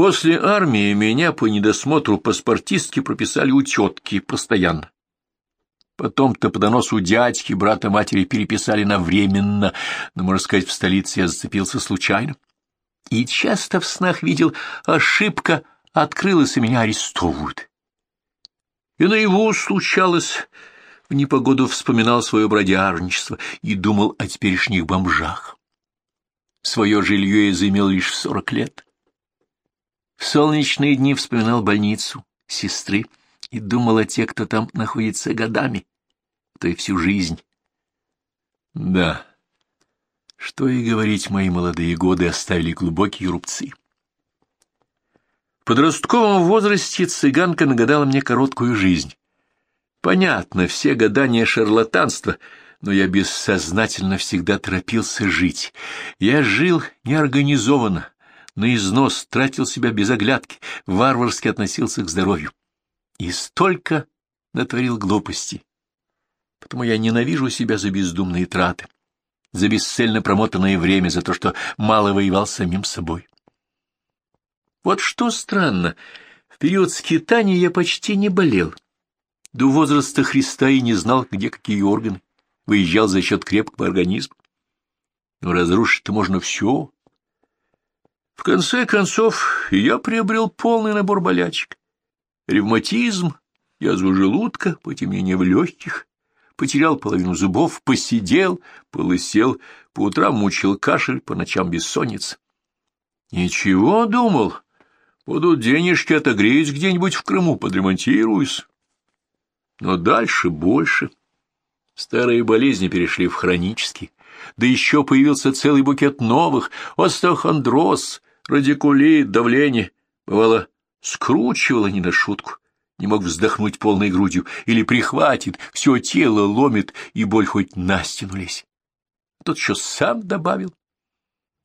После армии меня по недосмотру паспортистки прописали у тетки постоянно. Потом-то по доносу дядьки, брата матери переписали на временно, но, можно сказать, в столице я зацепился случайно. И часто в снах видел, ошибка открылась, и меня арестовывают. И наяву случалось, в непогоду вспоминал свое бродяжничество и думал о теперешних бомжах. Свое жилье я заимел лишь в сорок лет. В солнечные дни вспоминал больницу, сестры, и думал о тех, кто там находится годами, то и всю жизнь. Да, что и говорить, мои молодые годы оставили глубокие рубцы. В подростковом возрасте цыганка нагадала мне короткую жизнь. Понятно, все гадания — шарлатанство, но я бессознательно всегда торопился жить. Я жил неорганизованно, на износ, тратил себя без оглядки, варварски относился к здоровью. И столько натворил глупостей. Потому я ненавижу себя за бездумные траты, за бесцельно промотанное время, за то, что мало воевал самим собой. Вот что странно, в период скитания я почти не болел. До возраста Христа и не знал, где какие органы. Выезжал за счет крепкого организма. Но разрушить-то можно все, в конце концов, я приобрел полный набор болячек. Ревматизм, язва желудка, потемнение в легких, потерял половину зубов, посидел, полысел, по утрам мучил кашель, по ночам бессонница. Ничего, думал, будут денежки, отогреюсь где-нибудь в Крыму, подремонтируюсь. Но дальше больше. Старые болезни перешли в хронические, да еще появился целый букет новых — остеохондроз, радикулит, давление. Бывало, скручивало не на шутку, не мог вздохнуть полной грудью, или прихватит, все тело ломит, и боль хоть на стену лезь. Тут еще сам добавил.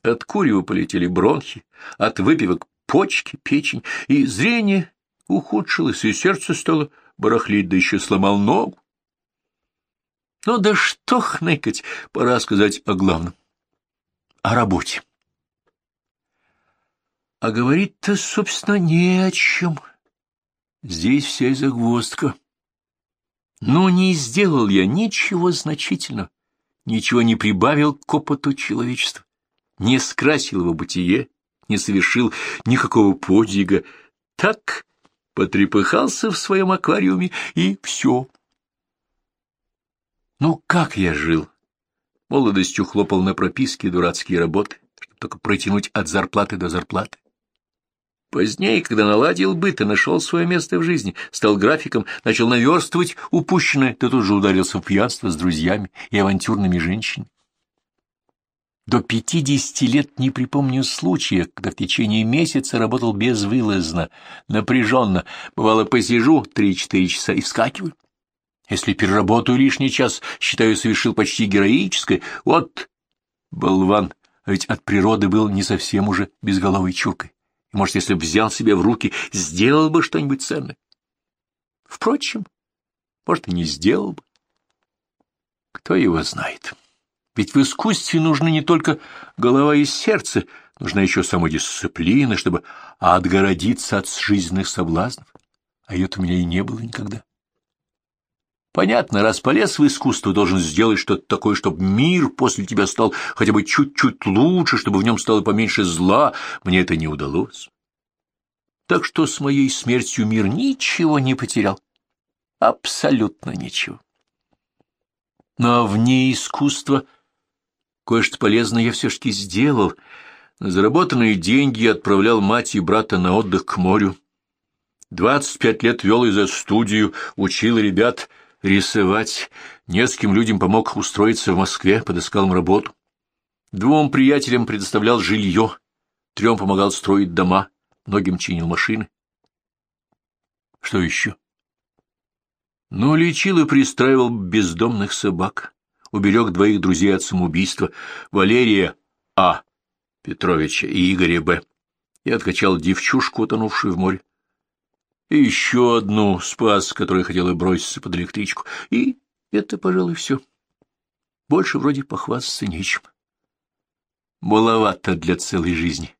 От курева полетели бронхи, от выпивок почки, печень, и зрение ухудшилось, и сердце стало барахлить, да еще сломал ногу. Ну да что хныкать, пора сказать о главном. О работе. А говорить-то, собственно, не о чем. Здесь вся и загвоздка. Но не сделал я ничего значительного, ничего не прибавил к опыту человечества, не скрасил его бытие, не совершил никакого подвига. Так потрепыхался в своем аквариуме, и все. Ну, как я жил? Молодостью хлопал на прописке дурацкие работы, чтобы только протянуть от зарплаты до зарплаты. Позднее, когда наладил быт и нашел свое место в жизни, стал графиком, начал наверстывать упущенное, то тут же ударился в пьянство с друзьями и авантюрными женщинами. До пятидесяти лет не припомню случая, когда в течение месяца работал безвылазно, напряженно. Бывало, посижу три-четыре часа и вскакиваю. Если переработаю лишний час, считаю, совершил почти героическое. Вот, болван, а ведь от природы был не совсем уже безголовой чуркой. Может, если бы взял себя в руки, сделал бы что-нибудь ценное. Впрочем, может, и не сделал бы. Кто его знает? Ведь в искусстве нужны не только голова и сердце, нужна еще самодисциплина, чтобы отгородиться от жизненных соблазнов. А ее-то у меня и не было никогда. Понятно, раз полез в искусство, должен сделать что-то такое, чтобы мир после тебя стал хотя бы чуть-чуть лучше, чтобы в нем стало поменьше зла. Мне это не удалось. Так что с моей смертью мир ничего не потерял. Абсолютно ничего. Но вне искусства кое-что полезное я все-таки сделал. Заработанные деньги отправлял мать и брата на отдых к морю. Двадцать пять лет вел из-за студию, учил ребят — рисовать, нескольким людям помог устроиться в Москве, подыскал им работу. Двум приятелям предоставлял жилье, трем помогал строить дома, многим чинил машины. Что еще? Ну, лечил и пристраивал бездомных собак, уберег двоих друзей от самоубийства, Валерия А. Петровича и Игоря Б. и откачал девчушку, утонувшую в море и еще одну спас, которая хотела броситься под электричку. И это, пожалуй, все. Больше вроде похвастаться нечем. Маловато для целой жизни.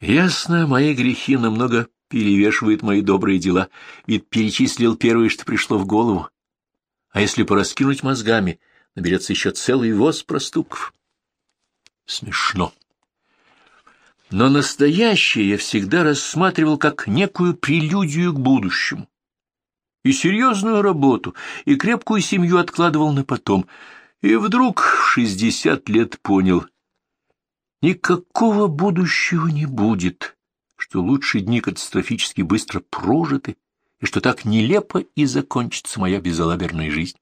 Ясно, мои грехи намного перевешивают мои добрые дела, ведь перечислил первое, что пришло в голову. А если пораскинуть мозгами, наберется еще целый воз проступков. Смешно. Но настоящее я всегда рассматривал как некую прелюдию к будущему. И серьезную работу, и крепкую семью откладывал на потом. И вдруг в шестьдесят лет понял, никакого будущего не будет, что лучшие дни катастрофически быстро прожиты, и что так нелепо и закончится моя безалаберная жизнь.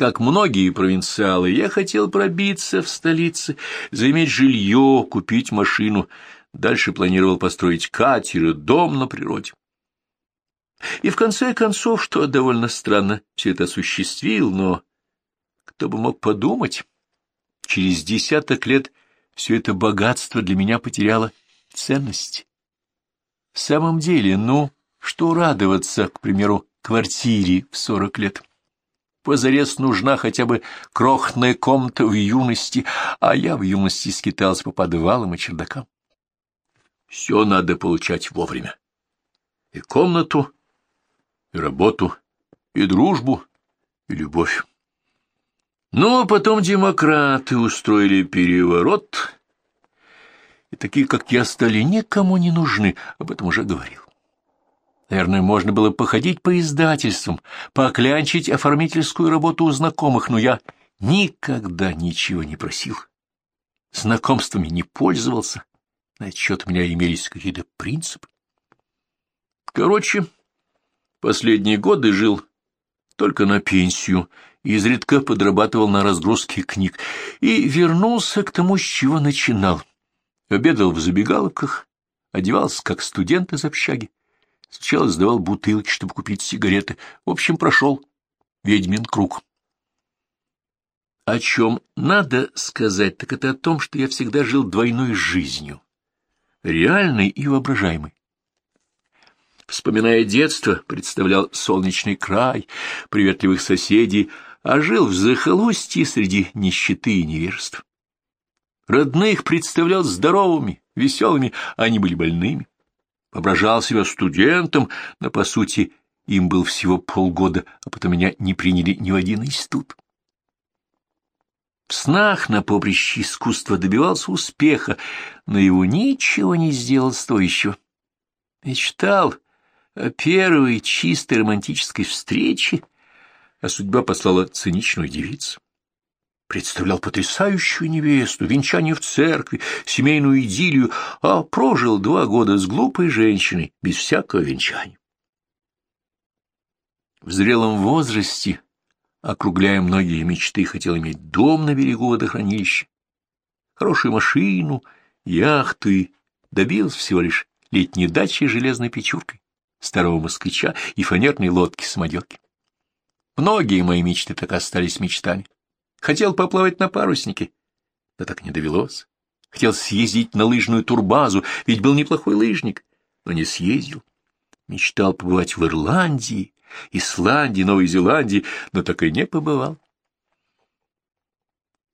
Как многие провинциалы, я хотел пробиться в столице, заиметь жилье, купить машину. Дальше планировал построить катер и дом на природе. И в конце концов, что довольно странно, все это осуществил, но кто бы мог подумать, через десяток лет все это богатство для меня потеряло ценность. В самом деле, ну, что радоваться, к примеру, квартире в сорок лет? Позарез нужна хотя бы крохная комната в юности, а я в юности скитался по подвалам и чердакам. Все надо получать вовремя. И комнату, и работу, и дружбу, и любовь. Ну, а потом демократы устроили переворот, и такие, как я, стали никому не нужны, об этом уже говорил. Наверное, можно было походить по издательствам, поклянчить оформительскую работу у знакомых, но я никогда ничего не просил. Знакомствами не пользовался. На счет у меня имелись какие-то принципы. Короче, последние годы жил только на пенсию, изредка подрабатывал на разгрузке книг и вернулся к тому, с чего начинал. Обедал в забегаловках, одевался как студент из общаги. Сначала сдавал бутылки, чтобы купить сигареты. В общем, прошел ведьмин круг. О чем надо сказать, так это о том, что я всегда жил двойной жизнью, реальной и воображаемой. Вспоминая детство, представлял солнечный край, приветливых соседей, а жил в захолустье среди нищеты и невежества. Родных представлял здоровыми, веселыми, а они были больными воображал себя студентом, но, по сути, им был всего полгода, а потом меня не приняли ни в один институт. В снах на поприще искусства добивался успеха, но его ничего не сделал стоящего. Мечтал о первой чистой романтической встрече, а судьба послала циничную девицу представлял потрясающую невесту, венчание в церкви, семейную идиллию, а прожил два года с глупой женщиной, без всякого венчания. В зрелом возрасте, округляя многие мечты, хотел иметь дом на берегу водохранилища, хорошую машину, яхты, добился всего лишь летней дачи железной печуркой, старого москвича и фанерной лодки-самоделки. Многие мои мечты так остались мечтами. Хотел поплавать на паруснике, да так не довелось. Хотел съездить на лыжную турбазу, ведь был неплохой лыжник, но не съездил. Мечтал побывать в Ирландии, Исландии, Новой Зеландии, но так и не побывал.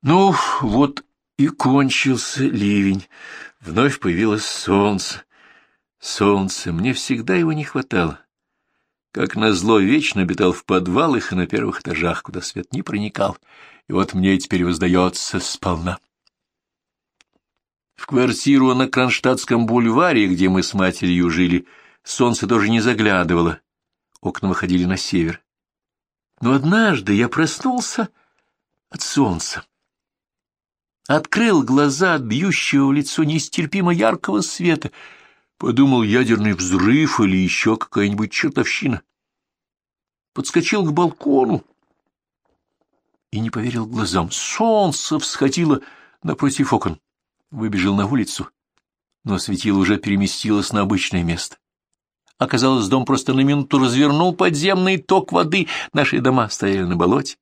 Ну, вот и кончился ливень. Вновь появилось солнце. Солнце, мне всегда его не хватало. Как назло, вечно обитал в подвалах и на первых этажах, куда свет не проникал и вот мне теперь воздается сполна. В квартиру на Кронштадтском бульваре, где мы с матерью жили, солнце тоже не заглядывало, окна выходили на север. Но однажды я проснулся от солнца. Открыл глаза от бьющего в лицо нестерпимо яркого света, подумал ядерный взрыв или еще какая-нибудь чертовщина. Подскочил к балкону, и не поверил глазам. Солнце всходило напротив окон. Выбежал на улицу, но светило уже переместилось на обычное место. Оказалось, дом просто на минуту развернул подземный ток воды. Наши дома стояли на болоте.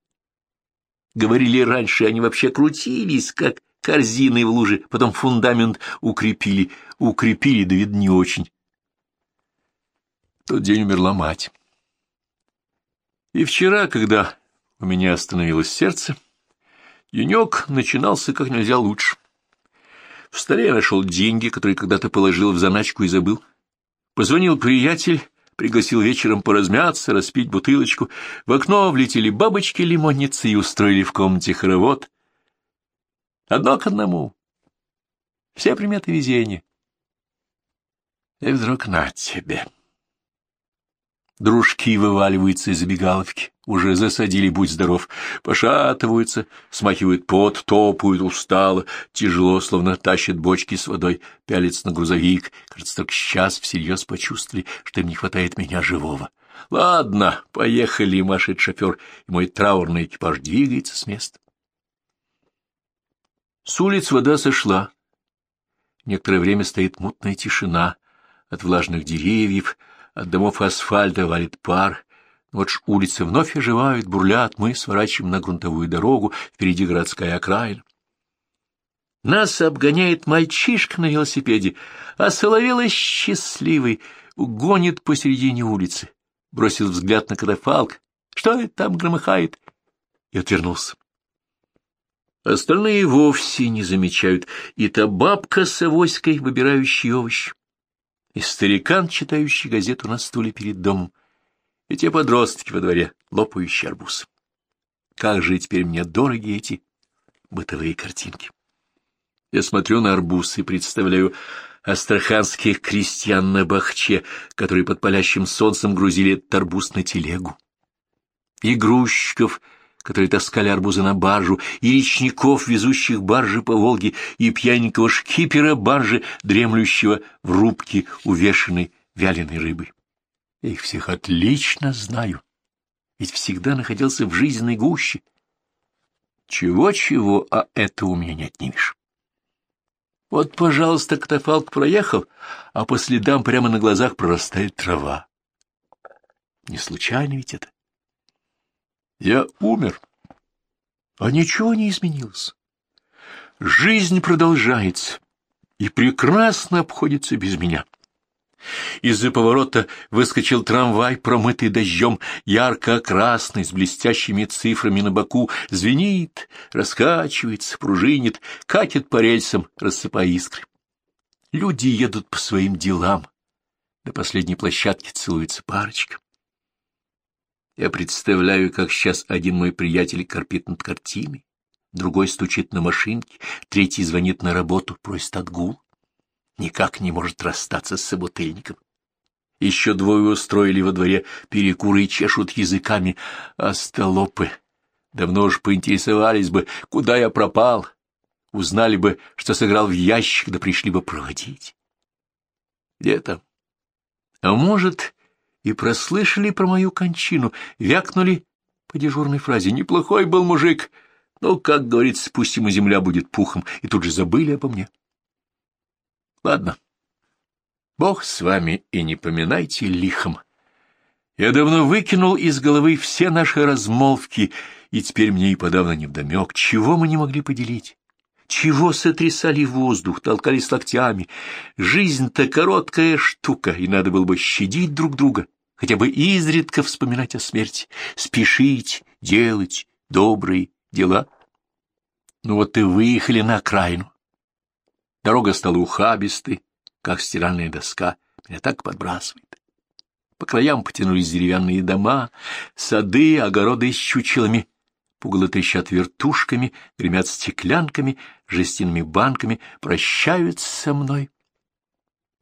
Говорили раньше, они вообще крутились, как корзины в луже, потом фундамент укрепили. Укрепили, да, видно, не очень. В тот день умерла мать. И вчера, когда у меня остановилось сердце. Денек начинался как нельзя лучше. В столе я нашел деньги, которые когда-то положил в заначку и забыл. Позвонил приятель, пригласил вечером поразмяться, распить бутылочку. В окно влетели бабочки-лимонницы и устроили в комнате хоровод. Одно к одному. Все приметы везения. И вдруг на тебе. Дружки вываливаются из забегаловки, уже засадили, будь здоров, пошатываются, смахивают пот, топают устало, тяжело, словно тащат бочки с водой, пялятся на грузовик, кажется, только сейчас всерьез почувствовали, что им не хватает меня живого. Ладно, поехали, машет шофер, и мой траурный экипаж двигается с места. С улиц вода сошла. Некоторое время стоит мутная тишина от влажных деревьев, от домов асфальта валит пар. Вот ж улицы вновь оживают, бурлят, мы сворачиваем на грунтовую дорогу, впереди городская окраина. Нас обгоняет мальчишка на велосипеде, а соловелый счастливый гонит посередине улицы. Бросил взгляд на катафалк. Что это там громыхает? И отвернулся. Остальные вовсе не замечают. И та бабка с авоськой, выбирающая овощи и старикан, читающий газету на стуле перед домом, и те подростки во дворе, лопающие арбуз. Как же теперь мне дороги эти бытовые картинки. Я смотрю на арбуз и представляю астраханских крестьян на бахче, которые под палящим солнцем грузили арбуз на телегу, и грузчиков — которые таскали арбузы на баржу, и речников, везущих баржи по Волге, и пьяненького шкипера баржи, дремлющего в рубке, увешанной вяленой рыбой. Я их всех отлично знаю, ведь всегда находился в жизненной гуще. Чего-чего, а это у меня не отнимешь. Вот, пожалуйста, катафалк проехал, а по следам прямо на глазах прорастает трава. Не случайно ведь это? Я умер, а ничего не изменилось. Жизнь продолжается и прекрасно обходится без меня. Из-за поворота выскочил трамвай, промытый дождем, ярко-красный, с блестящими цифрами на боку, звенит, раскачивается, пружинит, катит по рельсам, рассыпая искры. Люди едут по своим делам. До последней площадки целуется парочка. Я представляю, как сейчас один мой приятель корпит над картиной, другой стучит на машинке, третий звонит на работу, просит отгул. Никак не может расстаться с собутыльником. Еще двое устроили во дворе перекуры и чешут языками, а столопы давно уж поинтересовались бы, куда я пропал, узнали бы, что сыграл в ящик, да пришли бы проводить. Где там? А может, и прослышали про мою кончину, вякнули по дежурной фразе «Неплохой был мужик», но, как говорится, пусть ему земля будет пухом, и тут же забыли обо мне. Ладно, бог с вами, и не поминайте лихом. Я давно выкинул из головы все наши размолвки, и теперь мне и подавно невдомек, чего мы не могли поделить. Чего сотрясали воздух, толкались локтями? Жизнь-то короткая штука, и надо было бы щадить друг друга хотя бы изредка вспоминать о смерти, спешить, делать добрые дела. Ну вот и выехали на окраину. Дорога стала ухабистой, как стиральная доска, меня так подбрасывает. По краям потянулись деревянные дома, сады, огороды с чучелами. Пугало трещат вертушками, гремят стеклянками, жестяными банками, прощаются со мной.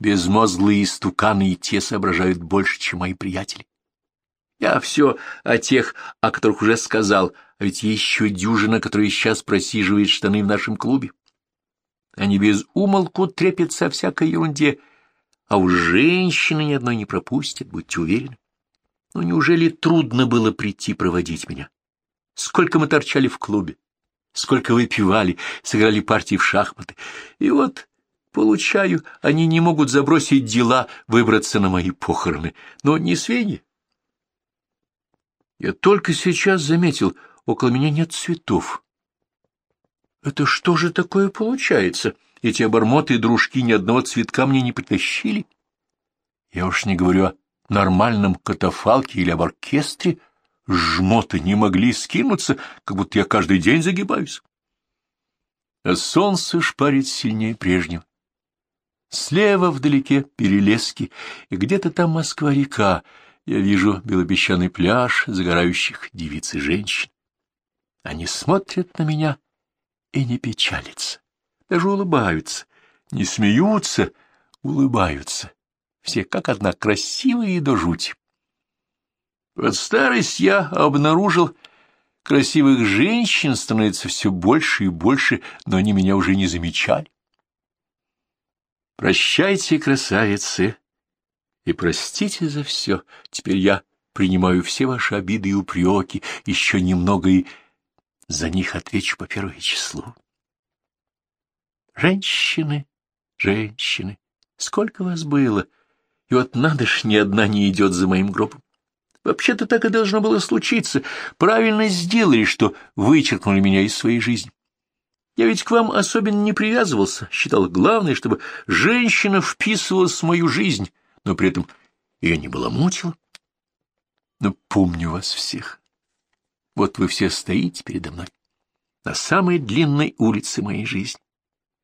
Безмозглые стуканы и те соображают больше, чем мои приятели. Я все о тех, о которых уже сказал, а ведь еще дюжина, которая сейчас просиживает штаны в нашем клубе. Они без умолку трепятся о всякой ерунде, а уж женщины ни одной не пропустят, будьте уверены. Но неужели трудно было прийти проводить меня? Сколько мы торчали в клубе, сколько выпивали, сыграли партии в шахматы. И вот Получаю, они не могут забросить дела, выбраться на мои похороны. Но не свиньи. Я только сейчас заметил, около меня нет цветов. Это что же такое получается? Эти обормоты и дружки ни одного цветка мне не притащили. Я уж не говорю о нормальном катафалке или об оркестре. Жмоты не могли скинуться, как будто я каждый день загибаюсь. а солнце шпарит сильнее прежнего. Слева вдалеке перелески, и где-то там Москва-река. Я вижу белопесчаный пляж загорающих девиц и женщин. Они смотрят на меня и не печалятся, даже улыбаются, не смеются, улыбаются. Все как одна красивые до жути. Под старость я обнаружил, красивых женщин становится все больше и больше, но они меня уже не замечали. Прощайте, красавицы, и простите за все. Теперь я принимаю все ваши обиды и упреки, еще немного и за них отвечу по первому числу. Женщины, женщины, сколько вас было, и вот надо ж, ни одна не идет за моим гробом. Вообще-то так и должно было случиться. Правильно сделали, что вычеркнули меня из своей жизни. Я ведь к вам особенно не привязывался, считал главное, чтобы женщина вписывалась в мою жизнь, но при этом ее не баламутила. Но помню вас всех. Вот вы все стоите передо мной на самой длинной улице моей жизни.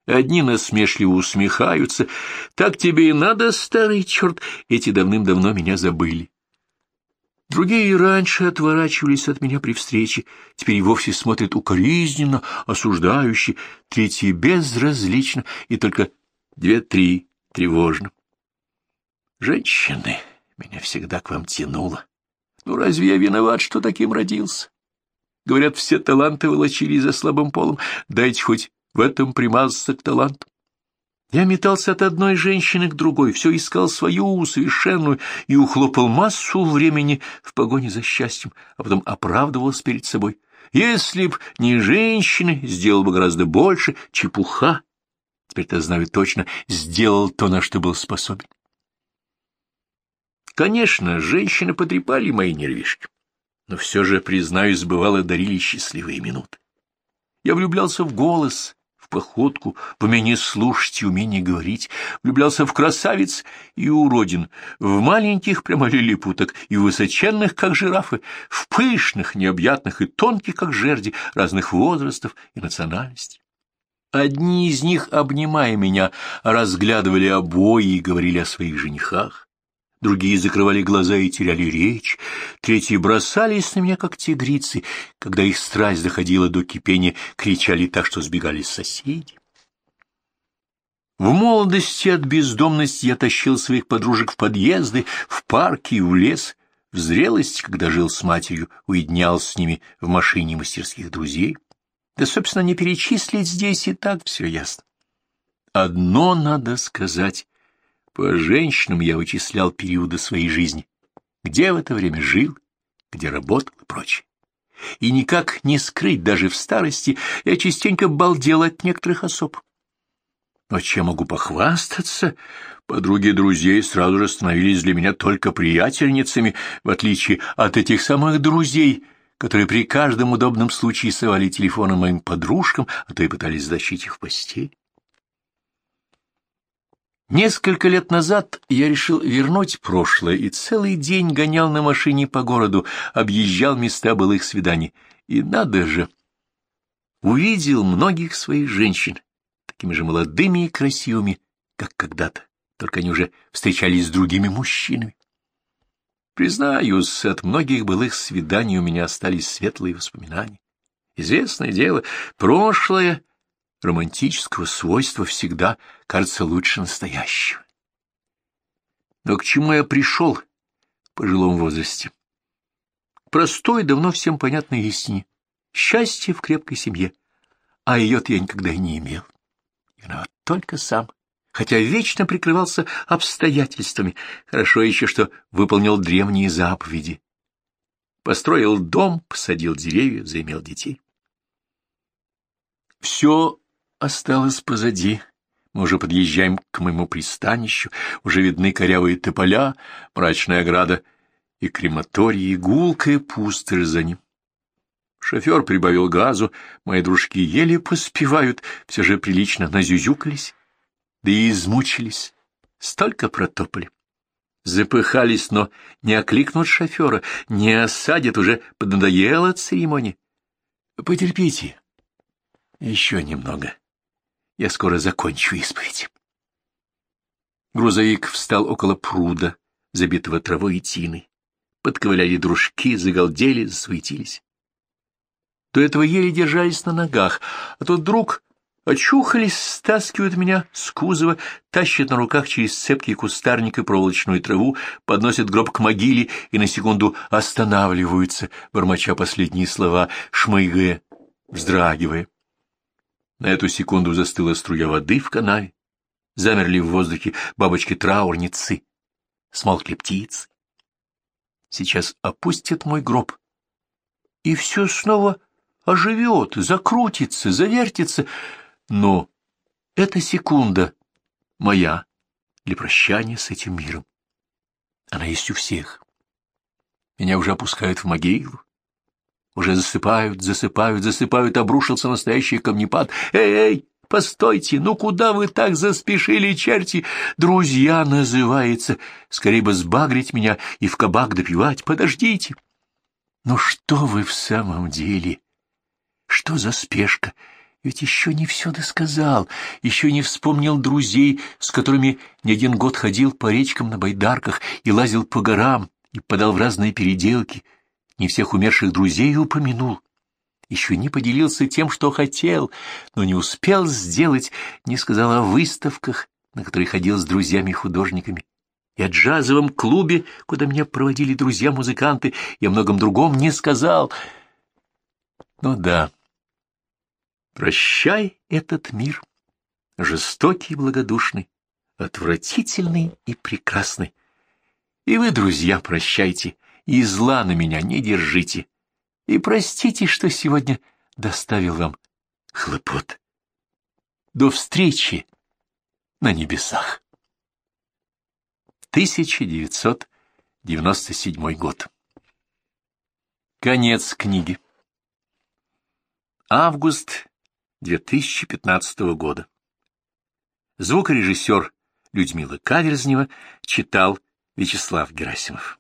Одни насмешливо усмехаются. Так тебе и надо, старый черт, эти давным-давно меня забыли. Другие раньше отворачивались от меня при встрече, теперь и вовсе смотрят укоризненно, осуждающе, третьи безразлично, и только две-три тревожно. Женщины, меня всегда к вам тянуло. Ну, разве я виноват, что таким родился? Говорят, все таланты волочили за слабым полом. Дайте хоть в этом примазаться к таланту. Я метался от одной женщины к другой, все искал свою совершенную и ухлопал массу времени в погоне за счастьем, а потом оправдывался перед собой. Если б не женщины, сделал бы гораздо больше, чепуха. Теперь-то знаю точно, сделал то, на что был способен. Конечно, женщины потрепали мои нервишки, но все же, признаюсь, бывало, дарили счастливые минуты. Я влюблялся в голос, походку, в умение слушать и умение говорить, влюблялся в красавиц и уродин, в маленьких прямо лилипуток и высоченных, как жирафы, в пышных, необъятных и тонких, как жерди, разных возрастов и национальностей. Одни из них, обнимая меня, разглядывали обои и говорили о своих женихах другие закрывали глаза и теряли речь, третьи бросались на меня, как тигрицы, когда их страсть доходила до кипения, кричали так, что сбегали соседи. В молодости от бездомности я тащил своих подружек в подъезды, в парки и в лес. В зрелости, когда жил с матерью, уединялся с ними в машине мастерских друзей. Да, собственно, не перечислить здесь и так все ясно. Одно надо сказать. По женщинам я вычислял периоды своей жизни, где в это время жил, где работал и прочее. И никак не скрыть, даже в старости я частенько балдел от некоторых особ. Но чем могу похвастаться? Подруги друзей сразу же становились для меня только приятельницами, в отличие от этих самых друзей, которые при каждом удобном случае совали телефоны моим подружкам, а то и пытались затащить их в постель. Несколько лет назад я решил вернуть прошлое и целый день гонял на машине по городу, объезжал места былых свиданий. И надо же! Увидел многих своих женщин, такими же молодыми и красивыми, как когда-то, только они уже встречались с другими мужчинами. Признаюсь, от многих былых свиданий у меня остались светлые воспоминания. Известное дело, прошлое романтического свойства всегда кажется лучше настоящего. Но к чему я пришел в пожилом возрасте? К простой, давно всем понятной истине. Счастье в крепкой семье. А ее-то я никогда и не имел. Виноват только сам. Хотя вечно прикрывался обстоятельствами. Хорошо еще, что выполнил древние заповеди. Построил дом, посадил деревья, заимел детей. Все осталось позади. Мы уже подъезжаем к моему пристанищу, уже видны корявые тополя, мрачная ограда и крематорий, и гулкая пустырь за ним. Шофер прибавил газу, мои дружки еле поспевают, все же прилично назюзюкались, да и измучились, столько протопали. Запыхались, но не окликнут шофера, не осадят, уже поднадоела церемония. Потерпите, еще немного. Я скоро закончу исповедь. Грузовик встал около пруда, забитого травой и тиной. Подковыляли дружки, загалдели, засуетились. До этого еле держались на ногах, а тут вдруг очухались, стаскивают меня с кузова, тащат на руках через цепкий кустарник и проволочную траву, подносят гроб к могиле и на секунду останавливаются, бормоча последние слова, шмыгая, вздрагивая. На эту секунду застыла струя воды в канаве, замерли в воздухе бабочки-траурницы, смолкли птицы. Сейчас опустят мой гроб, и все снова оживет, закрутится, завертится, но эта секунда моя для прощания с этим миром. Она есть у всех. Меня уже опускают в могилу. Уже засыпают, засыпают, засыпают, обрушился настоящий камнепад. Эй, эй, постойте, ну куда вы так заспешили, черти? Друзья называется. Скорее бы сбагрить меня и в кабак допивать. Подождите. Ну что вы в самом деле? Что за спешка? Ведь еще не все досказал, еще не вспомнил друзей, с которыми не один год ходил по речкам на байдарках и лазил по горам, и подал в разные переделки, не всех умерших друзей упомянул. Еще не поделился тем, что хотел, но не успел сделать, не сказал о выставках, на которые ходил с друзьями-художниками, и о джазовом клубе, куда меня проводили друзья-музыканты, и о многом другом не сказал. Ну да, Прощай этот мир, жестокий и благодушный, отвратительный и прекрасный. И вы, друзья, прощайте, и зла на меня не держите, и простите, что сегодня доставил вам хлопот. До встречи на небесах. 1997 год. Конец книги. Август 2015 года. Звукорежиссер Людмила Каверзнева читал Вячеслав Герасимов.